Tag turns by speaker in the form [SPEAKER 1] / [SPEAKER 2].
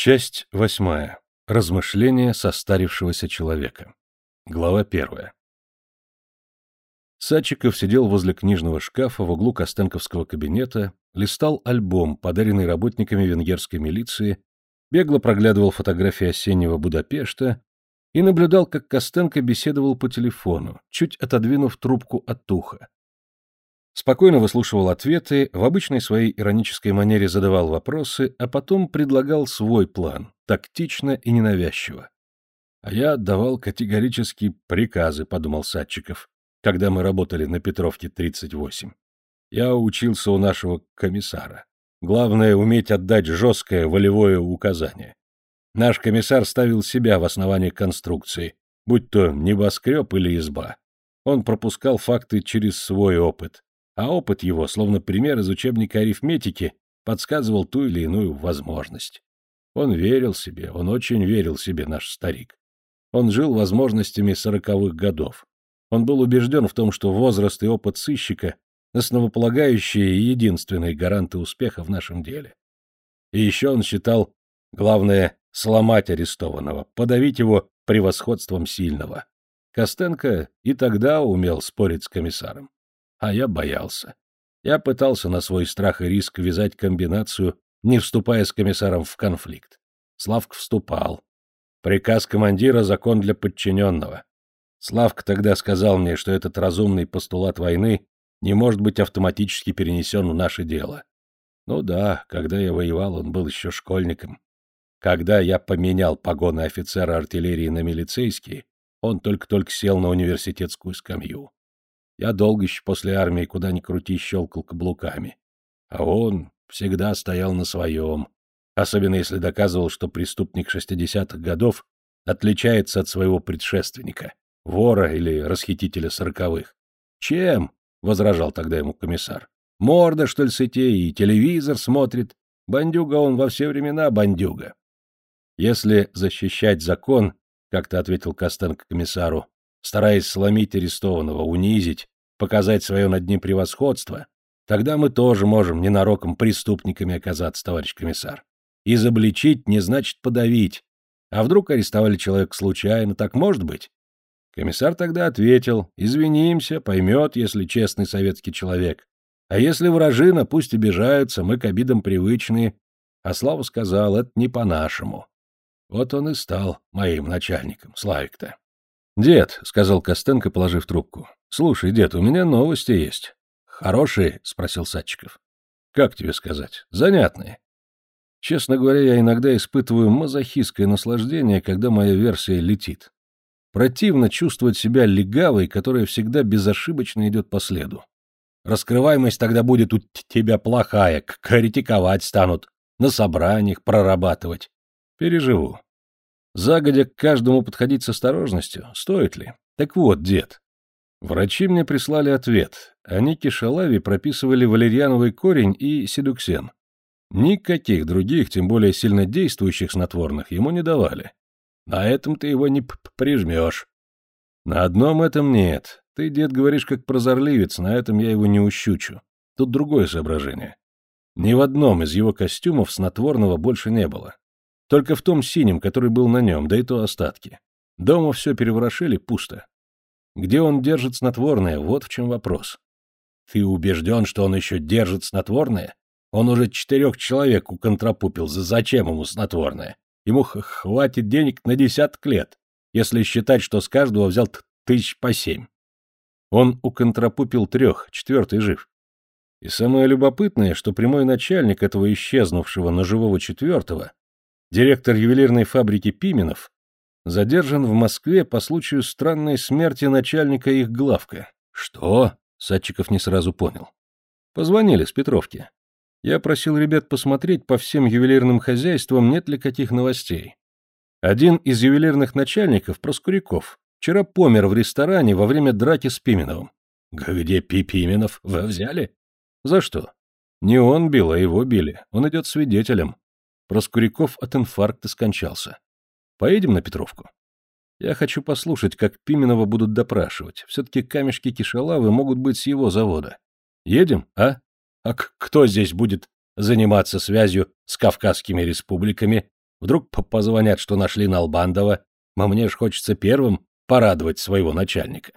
[SPEAKER 1] Часть восьмая. Размышления состарившегося человека. Глава первая. Садчиков сидел возле книжного шкафа в углу Костенковского кабинета, листал альбом, подаренный работниками венгерской милиции, бегло проглядывал фотографии осеннего Будапешта и наблюдал, как Костенко беседовал по телефону, чуть отодвинув трубку от уха. Спокойно выслушивал ответы, в обычной своей иронической манере задавал вопросы, а потом предлагал свой план, тактично и ненавязчиво. А я отдавал категорические приказы, подумал Садчиков, когда мы работали на Петровке 38. Я учился у нашего комиссара. Главное — уметь отдать жесткое волевое указание. Наш комиссар ставил себя в основании конструкции, будь то небоскреб или изба. Он пропускал факты через свой опыт, а опыт его, словно пример из учебника арифметики, подсказывал ту или иную возможность. Он верил себе, он очень верил себе, наш старик. Он жил возможностями сороковых годов. Он был убежден в том, что возраст и опыт сыщика — основополагающие и единственные гаранты успеха в нашем деле. И еще он считал, главное — сломать арестованного, подавить его превосходством сильного. Костенко и тогда умел спорить с комиссаром. А я боялся. Я пытался на свой страх и риск вязать комбинацию, не вступая с комиссаром в конфликт. Славка вступал. Приказ командира — закон для подчиненного. Славка тогда сказал мне, что этот разумный постулат войны не может быть автоматически перенесен в наше дело. Ну да, когда я воевал, он был еще школьником. Когда я поменял погоны офицера артиллерии на милицейские, он только-только сел на университетскую скамью. Я долго еще после армии куда ни крути щелкал каблуками. А он всегда стоял на своем, особенно если доказывал, что преступник шестидесятых годов отличается от своего предшественника, вора или расхитителя сороковых. «Чем?» — возражал тогда ему комиссар. «Морда, что ли, сытей, и телевизор смотрит. Бандюга он во все времена бандюга». Если защищать закон, — как-то ответил Костенко комиссару, стараясь сломить арестованного, унизить, показать свое над ним превосходство, тогда мы тоже можем ненароком преступниками оказаться, товарищ комиссар. Изобличить не значит подавить. А вдруг арестовали человека случайно, так может быть? Комиссар тогда ответил, извинимся, поймет, если честный советский человек. А если вражина, пусть обижаются, мы к обидам привычные. А Слава сказал, это не по-нашему. Вот он и стал моим начальником, Славик-то. «Дед», — сказал Костенко, положив трубку, — «слушай, дед, у меня новости есть». «Хорошие?» — спросил Садчиков. «Как тебе сказать? Занятные. Честно говоря, я иногда испытываю мазохистское наслаждение, когда моя версия летит. Противно чувствовать себя легавой, которая всегда безошибочно идет по следу. Раскрываемость тогда будет у тебя плохая, критиковать станут, на собраниях прорабатывать. Переживу. Загодя к каждому подходить с осторожностью, стоит ли? Так вот, дед. Врачи мне прислали ответ. Они кишалави прописывали валерьяновый корень и седуксен. Никаких других, тем более сильнодействующих снотворных, ему не давали. На этом ты его не прижмешь. На одном этом нет. Ты, дед, говоришь как прозорливец, на этом я его не ущучу. Тут другое соображение. Ни в одном из его костюмов снотворного больше не было. Только в том синем, который был на нем, да и то остатки. Дома все переворошили, пусто. Где он держит снотворное, вот в чем вопрос. Ты убежден, что он еще держит снотворное? Он уже четырех человек уконтрапупил, зачем ему снотворное? Ему хватит денег на десяток лет, если считать, что с каждого взял тысяч по семь. Он уконтрапупил трех, четвертый жив. И самое любопытное, что прямой начальник этого исчезнувшего ножевого четвертого директор ювелирной фабрики Пименов, задержан в Москве по случаю странной смерти начальника их главка. Что? Садчиков не сразу понял. Позвонили с Петровки. Я просил ребят посмотреть по всем ювелирным хозяйствам, нет ли каких новостей. Один из ювелирных начальников, Проскуряков, вчера помер в ресторане во время драки с Пименовым. Где Пи Пименов? Вы взяли? За что? Не он бил, а его били. Он идет свидетелем. Проскуряков от инфаркта скончался. Поедем на Петровку? Я хочу послушать, как Пименова будут допрашивать. Все-таки камешки кишалавы могут быть с его завода. Едем, а? А кто здесь будет заниматься связью с Кавказскими республиками? Вдруг позвонят, что нашли Налбандова, а мне ж хочется первым порадовать своего начальника.